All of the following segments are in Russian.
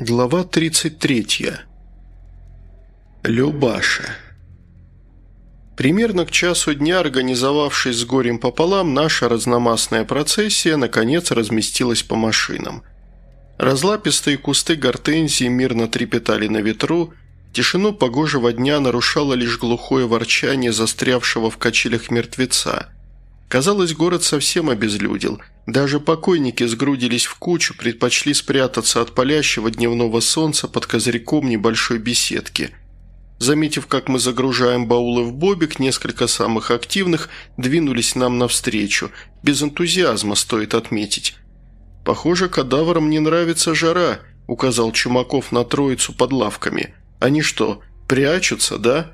Глава 33. Любаша. Примерно к часу дня, организовавшись с горем пополам, наша разномастная процессия наконец разместилась по машинам. Разлапистые кусты гортензии мирно трепетали на ветру, тишину погожего дня нарушало лишь глухое ворчание застрявшего в качелях мертвеца. Казалось, город совсем обезлюдил – даже покойники сгрудились в кучу, предпочли спрятаться от палящего дневного солнца под козырьком небольшой беседки. Заметив, как мы загружаем баулы в бобик, несколько самых активных двинулись нам навстречу. Без энтузиазма, стоит отметить. «Похоже, кадаврам не нравится жара», – указал Чумаков на троицу под лавками. «Они что, прячутся, да?»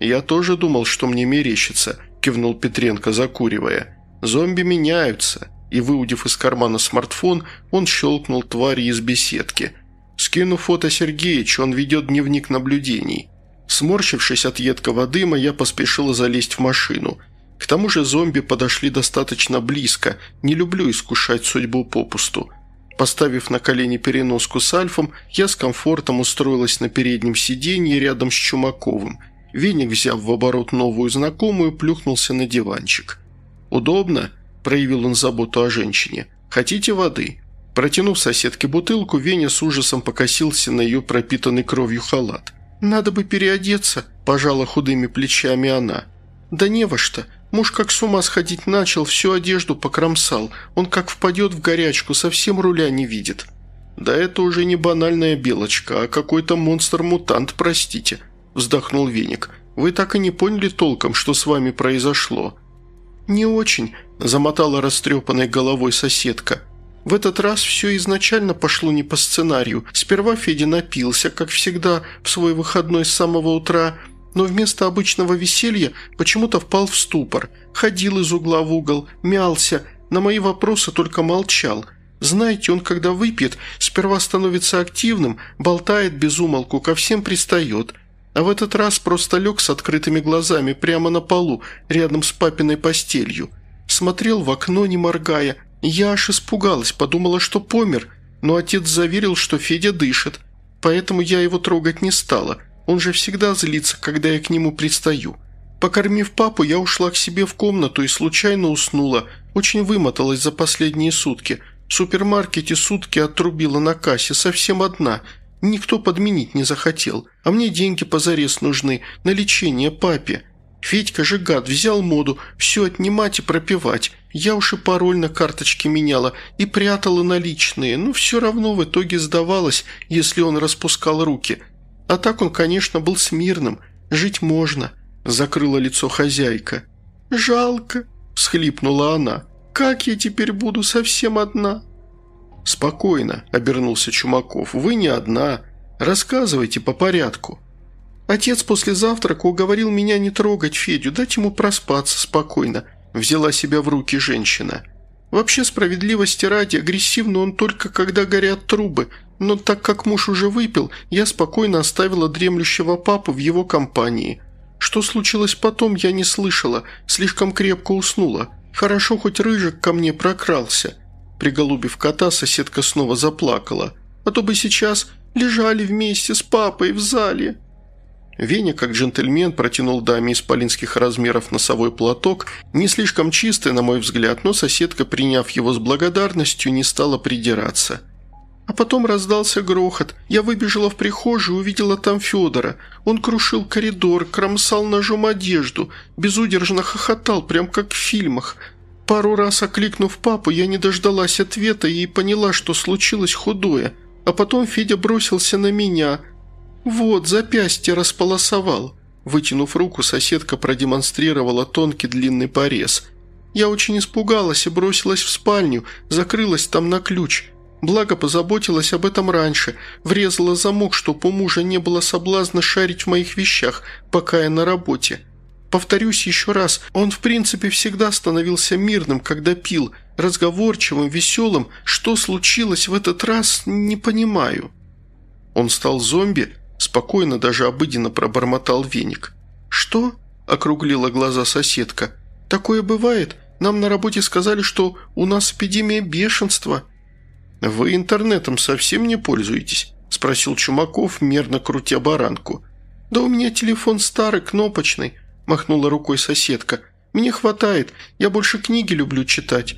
«Я тоже думал, что мне мерещится», – кивнул Петренко, закуривая. «Зомби меняются и, выудив из кармана смартфон, он щелкнул твари из беседки. Скину фото Сергеич, он ведет дневник наблюдений. Сморщившись от едкого дыма, я поспешила залезть в машину. К тому же зомби подошли достаточно близко, не люблю искушать судьбу попусту. Поставив на колени переноску с Альфом, я с комфортом устроилась на переднем сиденье рядом с Чумаковым. Веник, взяв в оборот новую знакомую, плюхнулся на диванчик. «Удобно?» – проявил он заботу о женщине. «Хотите воды?» Протянув соседке бутылку, Веня с ужасом покосился на ее пропитанный кровью халат. «Надо бы переодеться», – пожала худыми плечами она. «Да не во что. Муж как с ума сходить начал, всю одежду покромсал. Он как впадет в горячку, совсем руля не видит». «Да это уже не банальная белочка, а какой-то монстр-мутант, простите», – вздохнул Веник. «Вы так и не поняли толком, что с вами произошло». «Не очень», замотала растрепанной головой соседка. В этот раз все изначально пошло не по сценарию. Сперва Федя напился, как всегда, в свой выходной с самого утра, но вместо обычного веселья почему-то впал в ступор. Ходил из угла в угол, мялся, на мои вопросы только молчал. Знаете, он когда выпьет, сперва становится активным, болтает без умолку, ко всем пристает. А в этот раз просто лег с открытыми глазами прямо на полу, рядом с папиной постелью. Смотрел в окно, не моргая. Я аж испугалась, подумала, что помер. Но отец заверил, что Федя дышит. Поэтому я его трогать не стала. Он же всегда злится, когда я к нему пристаю. Покормив папу, я ушла к себе в комнату и случайно уснула. Очень вымоталась за последние сутки. В супермаркете сутки отрубила на кассе, совсем одна. Никто подменить не захотел. А мне деньги позарез нужны, на лечение папе. Федька же гад, взял моду, все отнимать и пропивать. Я уж и пароль на карточке меняла и прятала наличные, но все равно в итоге сдавалась, если он распускал руки. А так он, конечно, был смирным, жить можно», – закрыла лицо хозяйка. «Жалко», – всхлипнула она. «Как я теперь буду совсем одна?» «Спокойно», – обернулся Чумаков. «Вы не одна. Рассказывайте по порядку». Отец после завтрака уговорил меня не трогать Федю, дать ему проспаться спокойно. Взяла себя в руки женщина. Вообще, справедливости ради, агрессивно он только когда горят трубы, но так как муж уже выпил, я спокойно оставила дремлющего папу в его компании. Что случилось потом, я не слышала, слишком крепко уснула. Хорошо, хоть Рыжик ко мне прокрался. Приголубив кота, соседка снова заплакала. А то бы сейчас лежали вместе с папой в зале. Веня, как джентльмен, протянул даме исполинских размеров носовой платок, не слишком чистый, на мой взгляд, но соседка, приняв его с благодарностью, не стала придираться. А потом раздался грохот. Я выбежала в прихожую, увидела там Федора. Он крушил коридор, кромсал ножом одежду, безудержно хохотал, прям как в фильмах. Пару раз окликнув папу, я не дождалась ответа и поняла, что случилось худое. А потом Федя бросился на меня – «Вот, запястье располосовал». Вытянув руку, соседка продемонстрировала тонкий длинный порез. «Я очень испугалась и бросилась в спальню, закрылась там на ключ. Благо позаботилась об этом раньше, врезала замок, чтоб у мужа не было соблазна шарить в моих вещах, пока я на работе. Повторюсь еще раз, он в принципе всегда становился мирным, когда пил, разговорчивым, веселым. Что случилось в этот раз, не понимаю». «Он стал зомби?» Спокойно, даже обыденно пробормотал веник. «Что?» – округлила глаза соседка. «Такое бывает? Нам на работе сказали, что у нас эпидемия бешенства». «Вы интернетом совсем не пользуетесь?» – спросил Чумаков, мерно крутя баранку. «Да у меня телефон старый, кнопочный», – махнула рукой соседка. «Мне хватает, я больше книги люблю читать.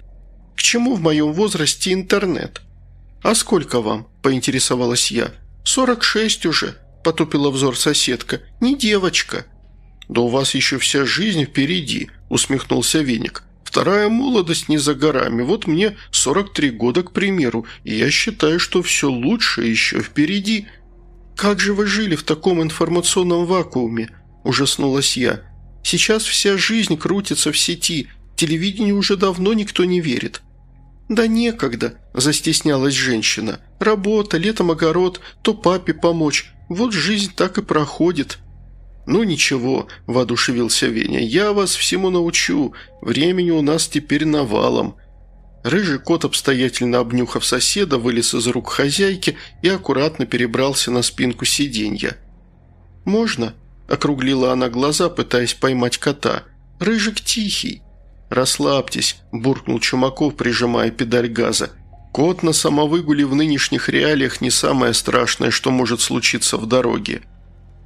К чему в моем возрасте интернет?» «А сколько вам?» – поинтересовалась я. «Сорок шесть уже», – потупила взор соседка. «Не девочка». «Да у вас еще вся жизнь впереди», – усмехнулся Веник. Вторая молодость не за горами. Вот мне 43 года, к примеру, и я считаю, что все лучше еще впереди. Как же вы жили в таком информационном вакууме?» – ужаснулась я. «Сейчас вся жизнь крутится в сети, телевидению уже давно никто не верит». «Да некогда», – застеснялась женщина. «Работа, летом огород, то папе помочь. Вот жизнь так и проходит». «Ну ничего», – воодушевился Веня, – «я вас всему научу. Времени у нас теперь навалом». Рыжий кот, обстоятельно обнюхав соседа, вылез из рук хозяйки и аккуратно перебрался на спинку сиденья. «Можно?» – округлила она глаза, пытаясь поймать кота. «Рыжик тихий». «Расслабьтесь», – буркнул Чумаков, прижимая педаль газа. «Кот на самовыгуле в нынешних реалиях не самое страшное, что может случиться в дороге».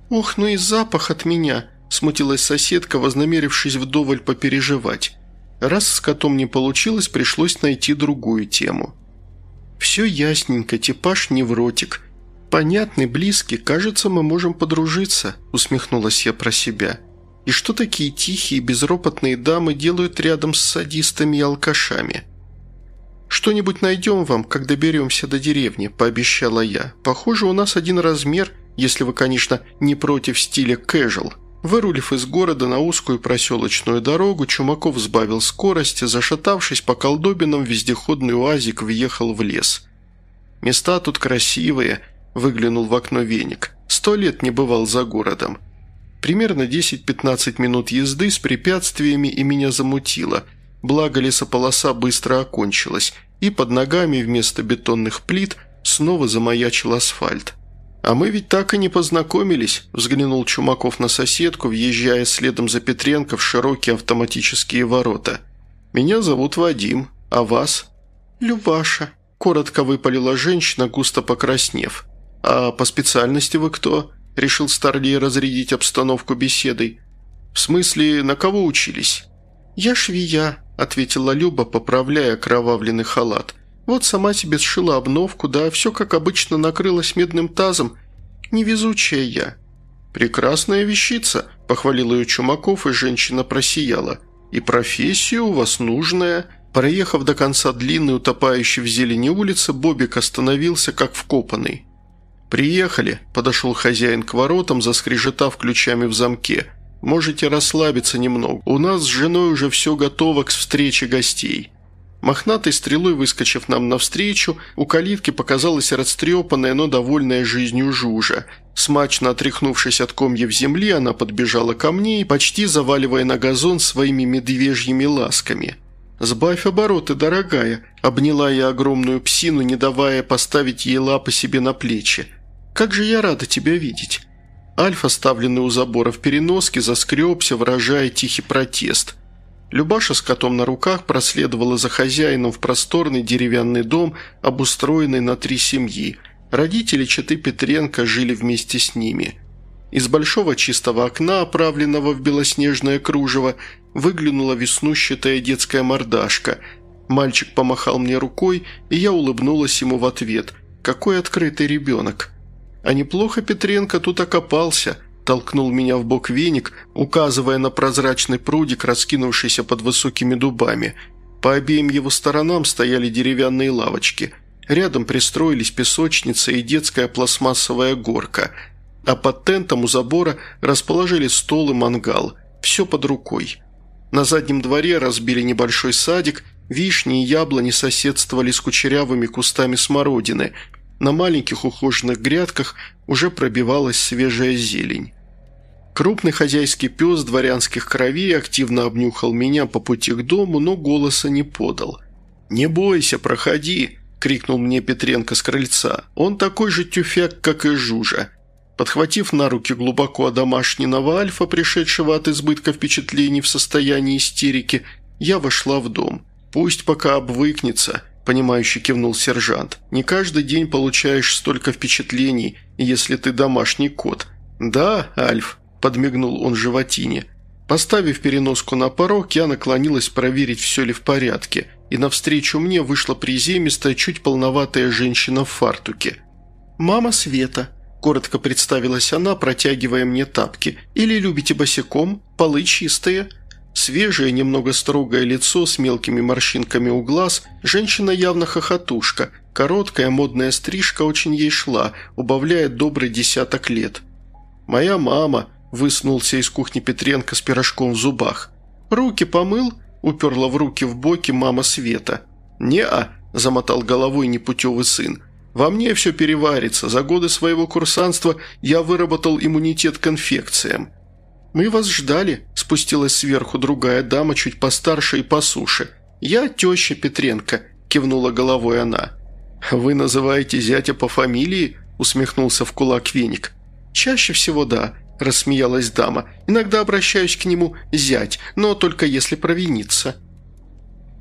«Ох, ну и запах от меня!» – смутилась соседка, вознамерившись вдоволь попереживать. Раз с котом не получилось, пришлось найти другую тему. «Все ясненько, типаж невротик. Понятный, близкий, кажется, мы можем подружиться», – усмехнулась я про себя. «И что такие тихие, безропотные дамы делают рядом с садистами и алкашами?» «Что-нибудь найдем вам, когда доберемся до деревни», – пообещала я. «Похоже, у нас один размер – если вы, конечно, не против стиля casual. Вырулив из города на узкую проселочную дорогу, Чумаков сбавил скорость, зашатавшись по колдобинам, вездеходный уазик въехал в лес. «Места тут красивые», – выглянул в окно веник. «Сто лет не бывал за городом». Примерно 10-15 минут езды с препятствиями и меня замутило. Благо лесополоса быстро окончилась, и под ногами вместо бетонных плит снова замаячил асфальт. «А мы ведь так и не познакомились», – взглянул Чумаков на соседку, въезжая следом за Петренко в широкие автоматические ворота. «Меня зовут Вадим, а вас?» «Любаша», – коротко выпалила женщина, густо покраснев. «А по специальности вы кто?» – решил Старлей разрядить обстановку беседой. «В смысле, на кого учились?» «Я швея», – ответила Люба, поправляя кровавленный халат – вот сама себе сшила обновку, да все как обычно накрылась медным тазом. Невезучая я». «Прекрасная вещица», – похвалил ее Чумаков, и женщина просияла. «И профессия у вас нужная». Проехав до конца длинной, утопающей в зелени улицы, Бобик остановился, как вкопанный. «Приехали», – подошел хозяин к воротам, заскрежетав ключами в замке. «Можете расслабиться немного. У нас с женой уже все готово к встрече гостей». Мохнатой стрелой выскочив нам навстречу, у калитки показалась растрепанная, но довольная жизнью Жужа. Смачно отряхнувшись от комьев земли, она подбежала ко мне и, почти заваливая на газон своими медвежьими ласками. «Сбавь обороты, дорогая», – обняла я огромную псину, не давая поставить ей лапы себе на плечи. «Как же я рада тебя видеть!» Альф, оставленный у забора в переноске, заскребся, выражая тихий протест – Любаша с котом на руках проследовала за хозяином в просторный деревянный дом, обустроенный на три семьи. Родители Читы Петренко жили вместе с ними. Из большого чистого окна, оправленного в белоснежное кружево, выглянула веснущатая детская мордашка. Мальчик помахал мне рукой, и я улыбнулась ему в ответ. «Какой открытый ребенок!» А неплохо Петренко тут окопался – толкнул меня в бок веник, указывая на прозрачный прудик, раскинувшийся под высокими дубами. По обеим его сторонам стояли деревянные лавочки. Рядом пристроились песочница и детская пластмассовая горка. А под тентом у забора расположили стол и мангал. Все под рукой. На заднем дворе разбили небольшой садик, вишни и яблони соседствовали с кучерявыми кустами смородины. На маленьких ухоженных грядках уже пробивалась свежая зелень. Крупный хозяйский пес дворянских кровей активно обнюхал меня по пути к дому, но голоса не подал. «Не бойся, проходи!» – крикнул мне Петренко с крыльца. «Он такой же тюфяк, как и Жужа». Подхватив на руки глубоко одомашненного альфа, пришедшего от избытка впечатлений в состоянии истерики, я вошла в дом. Пусть пока обвыкнется. Понимающе кивнул сержант. «Не каждый день получаешь столько впечатлений, если ты домашний кот». «Да, Альф», – подмигнул он животине. Поставив переноску на порог, я наклонилась проверить, все ли в порядке, и навстречу мне вышла приземистая, чуть полноватая женщина в фартуке. «Мама Света», – коротко представилась она, протягивая мне тапки. «Или любите босиком? Полы чистые?» Свежее, немного строгое лицо с мелкими морщинками у глаз, женщина явно хохотушка, короткая модная стрижка очень ей шла, убавляет добрый десяток лет. «Моя мама», – высунулся из кухни Петренко с пирожком в зубах. «Руки помыл?» – уперла в руки в боки мама Света. «Не-а», – замотал головой непутевый сын. «Во мне все переварится. За годы своего курсанства я выработал иммунитет к инфекциям. «Мы вас ждали», – спустилась сверху другая дама, чуть постарше и посуше. «Я теща Петренко», – кивнула головой она. «Вы называете зятя по фамилии?» – усмехнулся в кулак веник. «Чаще всего да», – рассмеялась дама. «Иногда обращаюсь к нему зять, но только если провиниться».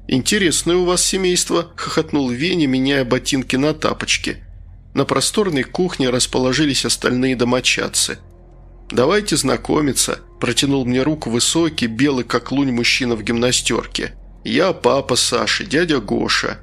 «Интересное у вас семейство», – хохотнул Веня, меняя ботинки на тапочки. На просторной кухне расположились остальные домочадцы – «Давайте знакомиться», – протянул мне руку высокий, белый как лунь мужчина в гимнастерке. «Я папа Саши, дядя Гоша».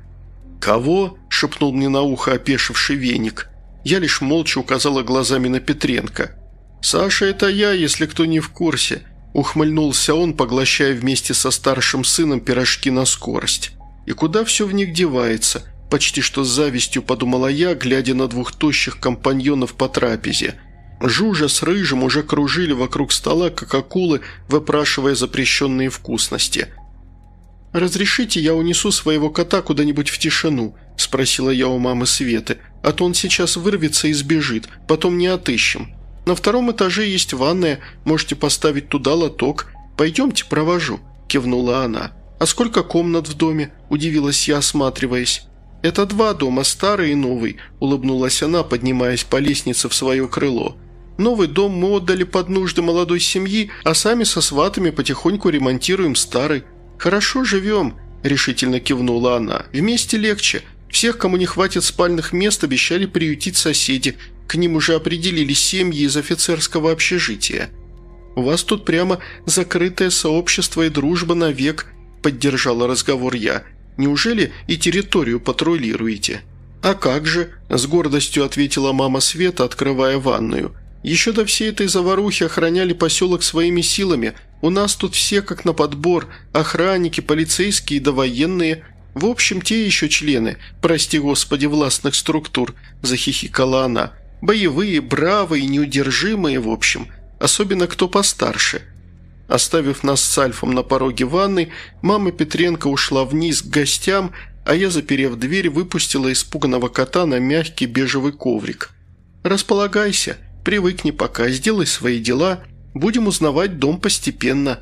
«Кого?» – шепнул мне на ухо опешивший веник. Я лишь молча указала глазами на Петренко. «Саша, это я, если кто не в курсе», – ухмыльнулся он, поглощая вместе со старшим сыном пирожки на скорость. «И куда все в них девается?» – почти что с завистью подумала я, глядя на двух тощих компаньонов по трапезе – Жужа с Рыжим уже кружили вокруг стола, как акулы, выпрашивая запрещенные вкусности. «Разрешите, я унесу своего кота куда-нибудь в тишину?» – спросила я у мамы Светы. «А то он сейчас вырвется и сбежит, потом не отыщем. На втором этаже есть ванная, можете поставить туда лоток. Пойдемте, провожу», – кивнула она. «А сколько комнат в доме?» – удивилась я, осматриваясь. «Это два дома, старый и новый», – улыбнулась она, поднимаясь по лестнице в свое крыло. Новый дом мы отдали под нужды молодой семьи, а сами со сватами потихоньку ремонтируем старый. Хорошо живем», – решительно кивнула она. «Вместе легче. Всех, кому не хватит спальных мест, обещали приютить соседи. К ним уже определили семьи из офицерского общежития. У вас тут прямо закрытое сообщество и дружба навек», – поддержала разговор я. «Неужели и территорию патрулируете?» «А как же?» – с гордостью ответила мама Света, открывая ванную – еще до всей этой заварухи охраняли поселок своими силами. У нас тут все как на подбор. Охранники, полицейские да военные. В общем, те еще члены, прости господи, властных структур», – захихикала она. «Боевые, бравые, неудержимые, в общем. Особенно кто постарше». Оставив нас с Альфом на пороге ванной, мама Петренко ушла вниз к гостям, а я, заперев дверь, выпустила испуганного кота на мягкий бежевый коврик. «Располагайся», Привыкни пока, сделай свои дела, будем узнавать дом постепенно».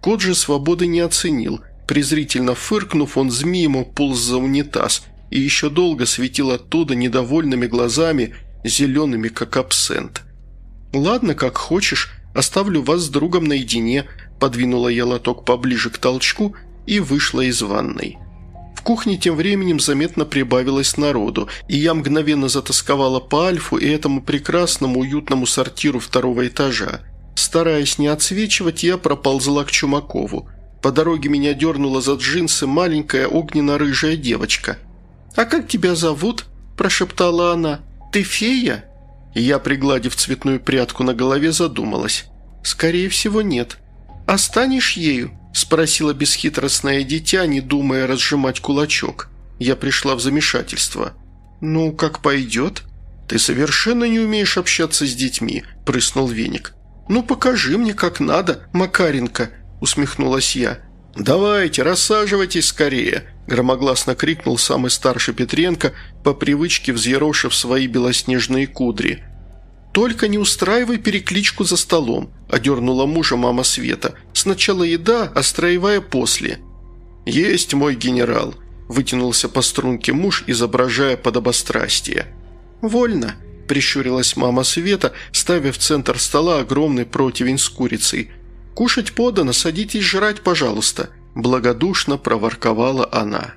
Кот же свободы не оценил. Презрительно фыркнув, он змеем уполз за унитаз и еще долго светил оттуда недовольными глазами, зелеными, как абсент. «Ладно, как хочешь, оставлю вас с другом наедине», подвинула я лоток поближе к толчку и вышла из ванной кухне тем временем заметно прибавилось народу, и я мгновенно затасковала по Альфу и этому прекрасному уютному сортиру второго этажа. Стараясь не отсвечивать, я проползла к Чумакову. По дороге меня дернула за джинсы маленькая огненно-рыжая девочка. «А как тебя зовут?» – прошептала она. «Ты фея?» Я, пригладив цветную прядку на голове, задумалась. «Скорее всего, нет. А станешь ею?» Спросила бесхитростное дитя, не думая разжимать кулачок. Я пришла в замешательство. «Ну, как пойдет?» «Ты совершенно не умеешь общаться с детьми», – прыснул веник. «Ну, покажи мне, как надо, Макаренко», – усмехнулась я. «Давайте, рассаживайтесь скорее», – громогласно крикнул самый старший Петренко, по привычке взъерошив свои белоснежные кудри – «Только не устраивай перекличку за столом», – одернула мужа мама Света. «Сначала еда, а строевая после». «Есть мой генерал», – вытянулся по струнке муж, изображая подобострастие. «Вольно», – прищурилась мама Света, ставя в центр стола огромный противень с курицей. «Кушать подано, садитесь жрать, пожалуйста», – благодушно проворковала она.